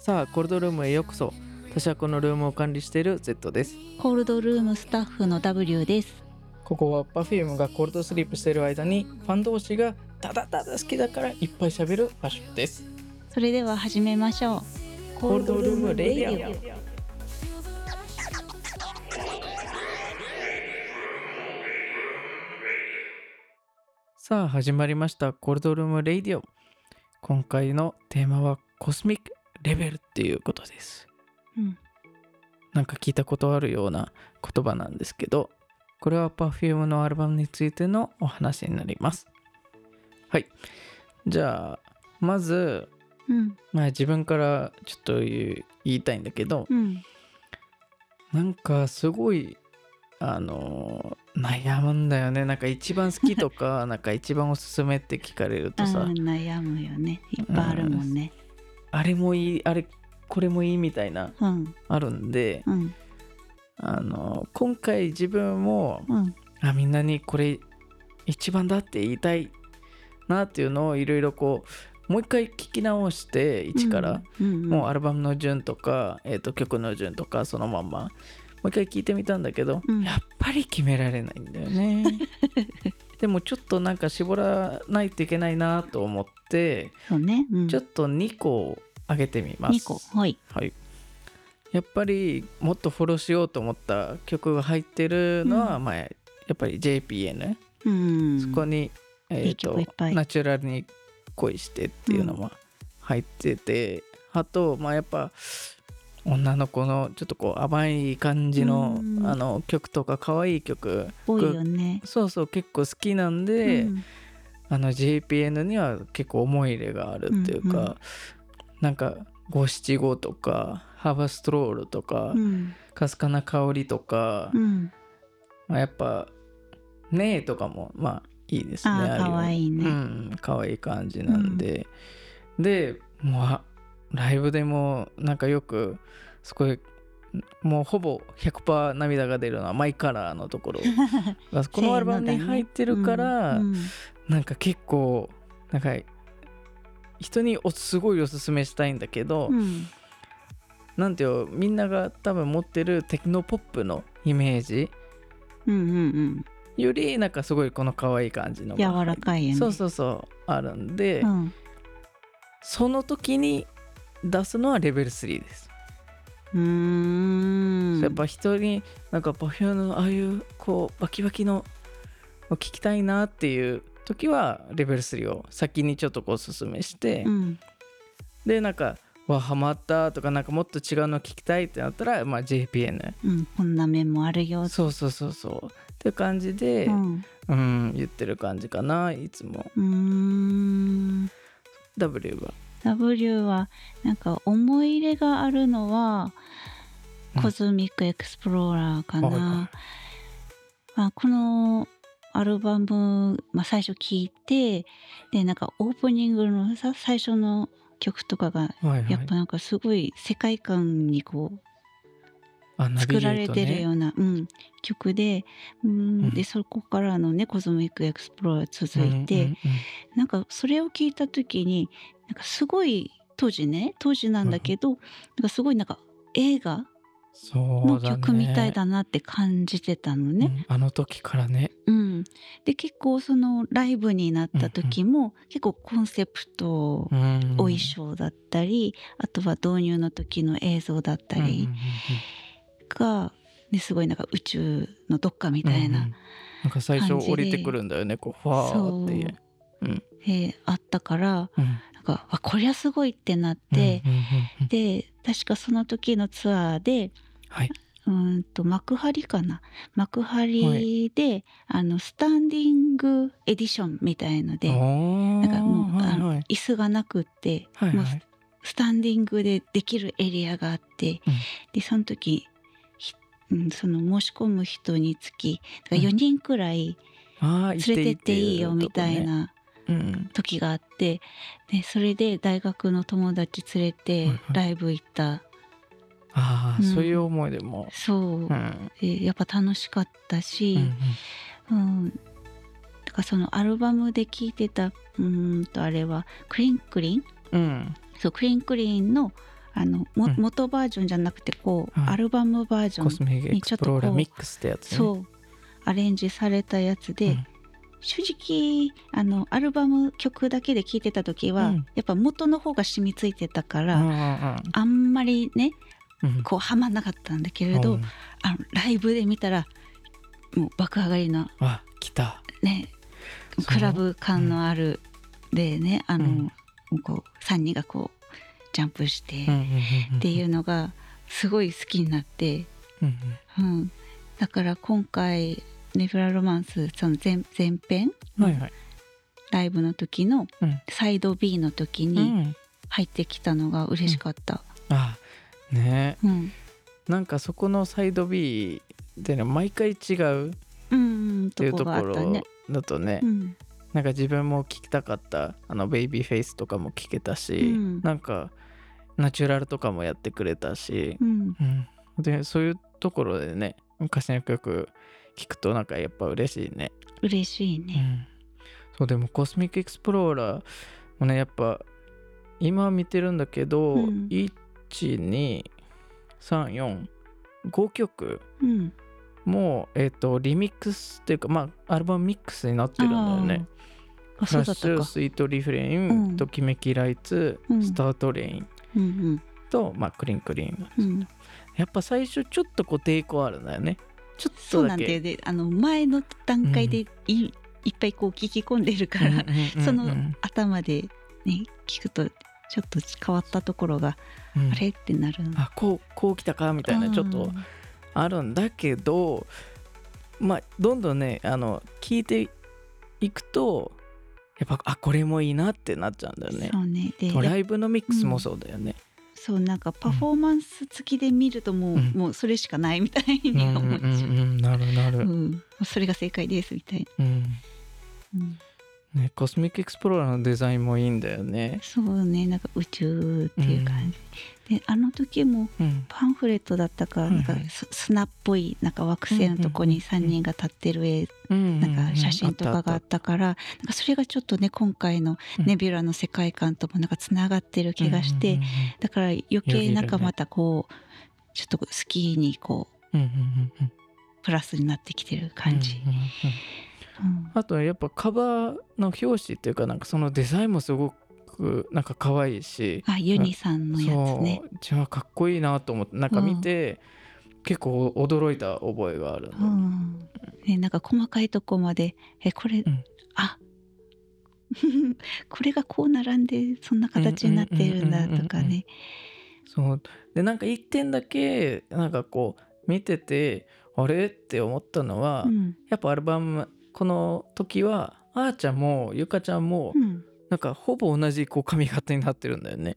さあコールドルームへようこそ。私はこのルームを管理している Z です。コールドルームスタッフの W です。ここは Perfume がコールドスリープしている間にファン同士がただただ好きだからいっぱい喋る場所です。それでは始めましょう。コールドルームレイディオ。さあ始まりました。コールドルームレイディオ。今回のテーマはコスミックレベルっていうことです。うん、なんか聞いたことあるような言葉なんですけどこれは Perfume のアルバムについてのお話になります。はい。じゃあまず、うん、まあ、自分からちょっと言いたいんだけどうん、なんかすごいあの悩むんだよね。なんか一番好きとか なんか一番おすすめって聞かれるとあさー悩むよね。いっぱいあるもんね。あれもいいあれこれもいいみたいなうん、あるんでうん、あの今回自分もうん、あみんなにこれ一番だって言いたいなっていうのをいろいろこうもう一回聞き直して一から、もうアルバムの順とか、えー、と曲の順とかそのまんまもう一回聞いてみたんだけど、うん。やっぱり決められないんだよね でもちょっとなんか絞らないといけないなと思って、ね。うん、ちょっと2個上げてみます。はい。はい。やっぱりもっとフォローしようと思った曲が入ってるのは、うん。まあやっぱり JPN、うん、そこに、えーとナチュラルに恋してっていうのも入ってて、あとまあやっぱ女の子のちょっとこう甘い感じの,、うん。あの曲とか可愛い曲多いよね。そうそう結構好きなんで、うん、あの JPN には結構思い入れがあるっていうか、うんうん。なんか五七五とかハーバストロールとか、うん、かすかな香りとか、うん、まあ、やっぱ「ねえ」とかもまあいいですねあーあれはかわいいね。うんいい感じなんで、でもうあライブでもなんかよくすごいもうほぼ100%涙が出るのはマイカラーのところ。が このアルバムに入ってるから、うん。なんか結構なんか人におすごいおすすめしたいんだけど、うん、なんていうのみんなが多分持ってるテクノポップのイメージうん、うん、うん、よりなんかすごいこの可愛い感じのが柔らかいよね。そうそうそうあるんで、うん、その時に出すのはレベル3です、うーん、やっぱ人になんか Perfume のああいうこうバキバキのを聞きたいなっていう時はレベル3を先にちょっとこうおすすめして、うん、でなんかわハマったとかなんかもっと違うの聞きたいってなったら、まあ、JPN うん、こんな面もあるよ。そうそうそうそう。っていう感じで、ううんん、言ってる感じかないつも。うーん。W は W はなんか思い入れがあるのは、うん。 Cosmic Explorer かな、はいはい。まあ、このアルバム、まあ、最初聞いてでなんかオープニングのさ最初の曲とかがやっぱなんかすごい世界観にこう作られてるような、うん、曲で,、うんうん。でそこからのね Cosmic Explorer 続いて、うんうんうんなんかそれを聞いた時になんかすごい当時ね当時なんだけど、なんかすごいなんか映画の曲みたいだなって感じてたのね。うんあの時からね。うん。で結構そのライブになった時も、結構コンセプト、うんお衣装だったりあとは導入の時の映像だったりうんうんうんが、ですごいなんか宇宙のどっかみたいな、うんうん。なんか最初降りてくるんだよねこうファーっていう。えーあったからうん。なんかあこりゃすごいってなって、うんうんうんうんで確かその時のツアーではい、うーんと幕張かな。幕張で、あのスタンディングエディションみたいのでななんかもう、あのはい椅子がなくって、はいはい。スタンディングでできるエリアがあって、うん。でその時、ひうん、その申し込む人につきうん。4人くらい連れてっていいよみたい、な時があってでそれで大学の友達連れてライブ行った、ああ、うん。そういう思い出も、そう。う、ん。でやっぱ楽しかったし、うん。うん。だからそのアルバムで聴いてたうーんとあれはクリンクリン？うん。そうクリンクリンのあのも、うん。元バージョンじゃなくてこう、はいアルバムバージョンコスミックエクスプローラーミックスってやつね。そうアレンジされたやつで、うん。正直あのアルバム曲だけで聴いてた時は、うん。やっぱ元の方が染みついてたから、あんまりねこうはまんなかったんだけれど、うん。あのライブで見たらもう爆上がりのあ来た。ねクラブ感のある、でねあの、うん。こう3人がこうジャンプしてうんうんうんうん。っていうのがすごい好きになって、うんうん。うん、だから今回「ネブラロマンス」その前前編、はいはい。ライブの時のうん。サイド B の時うにん。入ってきたのが嬉しかった。あね。うん。なんかそこのサイド B でね毎回違うっうん、ていうところ。だとね。うんなんか自分も聞きたかったあのベイビーフェイスとかも聞けたし、うん。なんかナチュラルとかもやってくれたし、うん。うん、でそういうところでね昔の曲聞くとなんかやっぱ嬉しいね、嬉しいうね。ん、そうでもコスミックエクスプローラーもねやっぱ今見てるんだけど、うん。12345曲うん、もうえっ、とリミックスっていうかまあアルバムミックスになってるんだよねあフラッシュ。スイートリフレイン、うんときめきライツ、うんスタートレインうんと、まあ、クリンクリン。うんうん、やっぱ最初ちょっとこう抵抗あるんだよね。ちょっそうとだけ。なんだよね。あの前の段階でい,、いっぱいこう聞き込んでるから、うんうんうんうんその頭でね聞くとちょっと変わったところが、うんあれ？ってなるの。あこうこう来たか？みたいなちょっとあるんだけどまあどんどんねあの聞いていくとやっぱあこれもいいなってなっちゃうんだよねそ。うね。でライブのミックスもそうだよね。そうなんかパフォーマンス付きで見るともう,、うんもうそれしかないみたいにうんうん思っちゃう。うんうんなるなる。うん、それが正解ですみたいな。うんうん、ね、コスミックエクスプローラーのデザインもいいんだよね。そうねなんか宇宙っていう感じ、であの時もうん。パンフレットだったかはいはないんかス砂っぽいなんか惑星のとこに3人が立ってる絵うんなんか写真とかがあったからなんかそれがちょっとね今回のネビュラの世界観ともなんかつながってる気がして、うんうんだから余計なんかまたこうちょっと好きにこううんうんうんうん。プラスになってきてる感じ。うんうんうんうんあとやっぱカバーの表紙っていうかなんかそのデザインもすごくなんか可愛いしあユニさんのやつね。じゃあかっこいいなと思ってなんか見て、結構驚いた覚えがあるの、うん。ね、なんか細かいとこまで。えこれ、ん。あ。これがこう並んでそんな形になってるんだとかね。そう。でなんか一点だけなんかこう見ててあれ？って思ったのは、うん。やっぱアルバムこの時はあーちゃんもゆかちゃんもうん。なんかほぼ同じこう髪型になってるんだよね。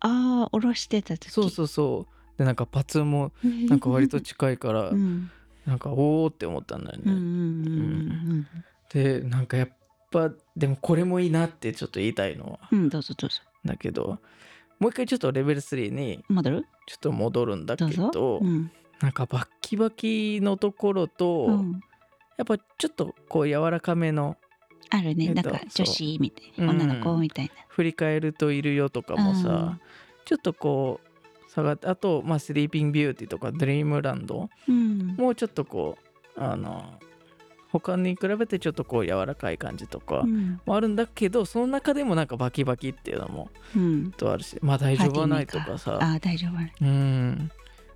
ああ下ろしてた時。そうそうそう。でなんかパツンもなんか割と近いから、うん。なんかおおって思ったんだよね。でなんかやっぱでもこれもいいなってちょっと言いたいのは。うんうんどうぞどうぞ。だけどもう一回ちょっとレベル3に戻る？ちょっと戻るんだけどどうん。なんかバッキバキのところと、うんやっぱちょっとこう柔らかめのあるね、えっとなんか女子みたいな女の子みたい振り返るといるよとかなもさ、ちょっとこう下がってあと、まあ、スリーピングビューティーとかドリームランドうん。もうちょっとこうあの他に比べてちょっとこう柔らかい感じとかうん。もあるんだけどその中でもなんかバキバキっていうのもうん。とあるしまあ大丈夫はないとかさ。ああ大丈夫。うん。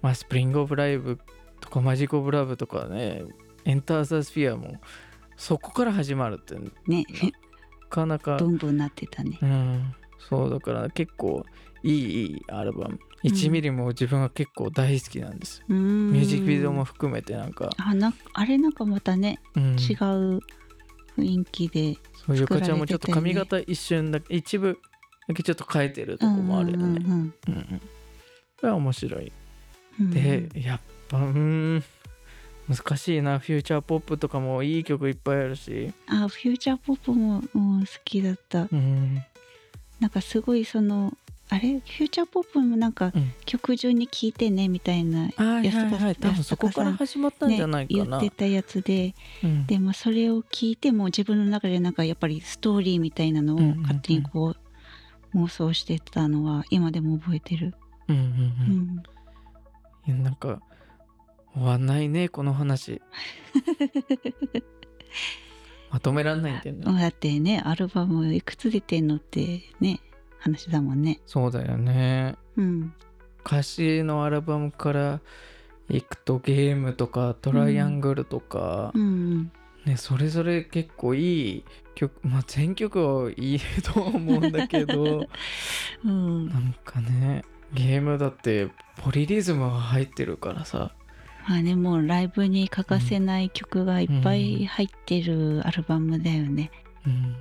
まあスプリング・オブ・ライブとかマジック・オブ・ラブとかねエンター・ザ・スフィアもそこから始まるってなね。かなか。ブンブンなってたね。うん。そうだから結構いいいいアルバム。1ミリも自分は結構大好きなんです、ミミュージックビデオも含めてなんか、あなあれなんかまたね、うん、違う雰囲気でそうゆかちゃんもちょっと髪型一瞬だけ一部だけちょっと変えてるとこもあるよね、うんうん。うんこれは面白い。うん。うんでやっぱうん難しいな。フューチャーポップとかもいい曲いっぱいあるし。あフューチャーポップも、うん、好きだった。うん。なんかすごいそのあれ？フューチャーポップもなんかうん。曲順に聴いてねみたいなはい安高はい。はい多分そこから始まったんじゃないかね、な、言ってたやつで。うん。で、まあ、それを聞いても自分の中でなんかやっぱりストーリーみたいなのをうんうんうん勝手にこう妄想してたのは今でも覚えてる。うんうんううん。ん、いやなんか終わんないねこの話。まとめらんないんだよね。だってねアルバムいくつ出てんのってね話だもんね。そうだよね。うん。歌詞のアルバムから行くとゲームとかトライアングルとかう、ん。ね、それぞれ結構いい曲まあ全曲はいいと思うんだけど うん。なんかねゲームだってポリリズムが入ってるからさまあねもうライブに欠かせない曲がいっぱい入ってるアルバムだよね、うん、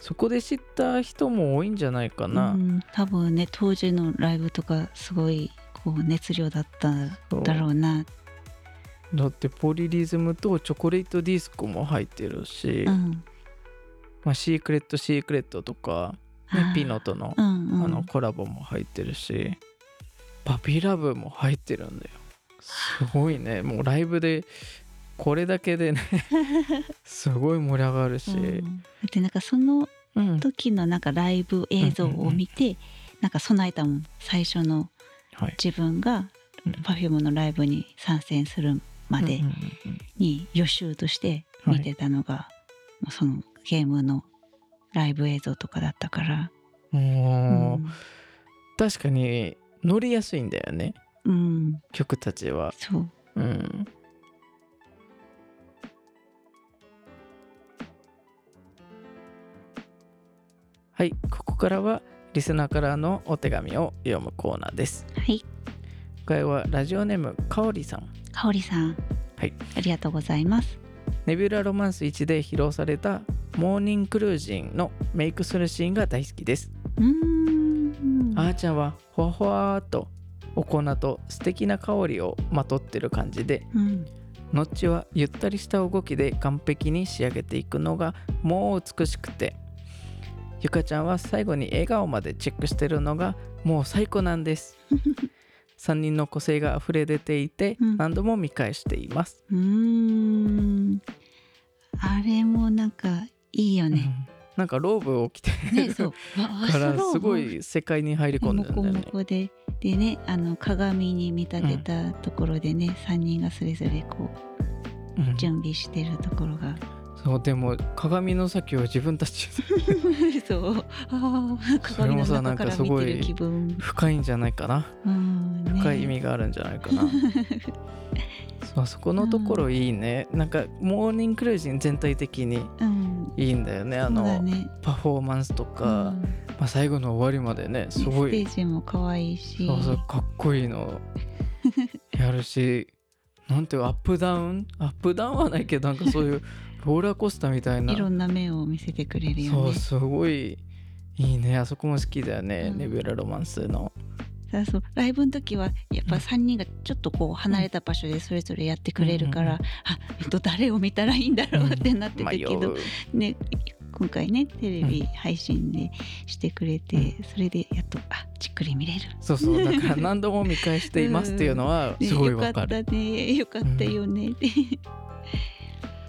そこで知った人も多いんじゃないかな、うん、多分ね当時のライブとかすごいこう熱量だったんだろうな。だってポリリズムとチョコレートディスコも入ってるし、うん。まあ、シークレットシークレットとか、ね、ピノとの,、うんうん。あのコラボも入ってるしパピラブも入ってるんだよすごいね。もうライブでこれだけでねすごい盛り上がるし、うん。でなんかそのうん。時のなんかライブ映像を見て、なんか備えたもん最初のはい。自分がうん。Perfume のライブに参戦するまでうんうんに予習として見てたのが、もうそのゲームのライブ映像とかだったから、うん。確かに乗りやすいんだよねうん、曲たちは。そう。うん。はい。ここからはリスナーからのお手紙を読むコーナーです。はい。今回はラジオネームかおりさん。かおりさん。はい。ありがとうございます。ネビュラロマンス1で披露されたモーニングクルージンのメイクするシーンが大好きです。うーん。あーちゃんはほわほわとお粉と素敵な香りをまとってる感じでうん。ノッチはゆったりした動きで完璧に仕上げていくのがもう美しくてゆかちゃんは最後に笑顔までチェックしてるのがもう最高なんです。3人の個性が溢れ出ていてうん。何度も見返しています、うーん。あれもなんかいいよね。うん。なんかローブを着てね、るそう。わからすごい世界に入り込んでるんだよね。モコモコででねあの鏡に見立てたところでね、三人がそれぞれこうん。う準備してるところが。そうでも鏡の先を自分たち。で そう。あ鏡の中から見てる気分。深いんじゃないかな。うん、ね、深い意味があるんじゃないかな、そうそこのところいいね、なんかモーニングクルージン全体的にうん。いいんだよね。うだの、ね。パフォーマンスとか、うんまあ、最後の終わりまでねすごい。ねステージも可愛いし。そうそうかっこいいの。やるし。なんていうアップダウン？アップダウンはないけどなんかそういう ローラーコースターみたいな。いろんな面を見せてくれるよね。そうすごい。いいね。あそこも好きだよね、うん。ネビュラロマンスの。そうそう。ライブの時はやっぱ3人がちょっとこう離れた場所でそれぞれやってくれるから、うんうんあ、えっと、誰を見たらいいんだろうってなってたけど、ね今回ねテレビ配信でしてくれて、それでやっとあじっくり見れる。そうそうだから 何度も見返していますっていうのはねすごいよかっわかる、たね。よかったよね、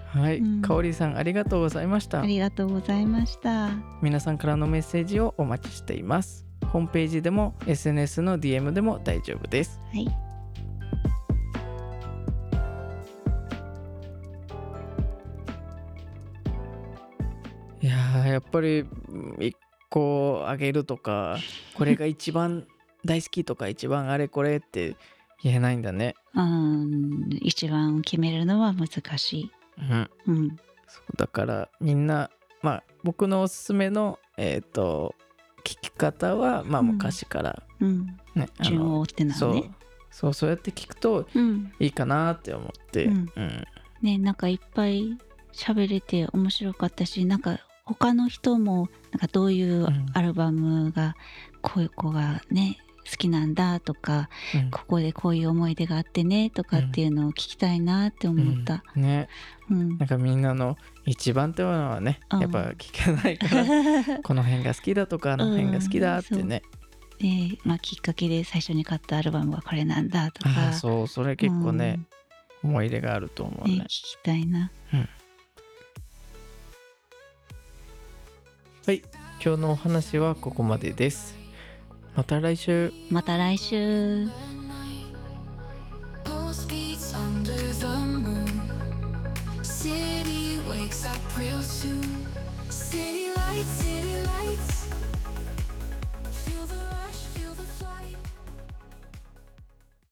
はい、うん。かおりさんありがとうございました。ありがとうございました。皆さんからのメッセージをお待ちしています。ホームページでも SNS の DM でも大丈夫です。はいいやーやっぱりうん一個あげるとかこれが一番大好きとか一番あれこれって言えないんだね。うん一番決めるのは難しい。うん。うん。そうだからみんなまあ僕のおすすめのえっ、と聞き方はまあうん。昔からうん、ね、あ順をの追ってなそう。のね。そうそうやって聞くとうん。いいかなって思って、うん。うん。ねなんかいっぱい喋れて面白かったしなんか他の人もなんかどういううん。アルバムがこういう子がね好きなんだとかうん。ここでこういう思い出があってねとかっていうのを聞きたいなって思った。うん。ね。うん。なんかみんなの一番っていうのはね、うん。やっぱ聞けないから この辺が好きだとかあの辺が好きだってね、で、まあ、きっかけで最初に買ったアルバムはこれなんだとあか。あそう。それ結構ね、思い入れがあると思ううんね。ね聞きたいな。はい。今日のお話はここまでです。また来週。また来週。